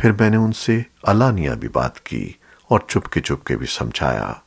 फिर मैंने उनसे अलानिया भी बात की और चुपके चुपके भी समझाया।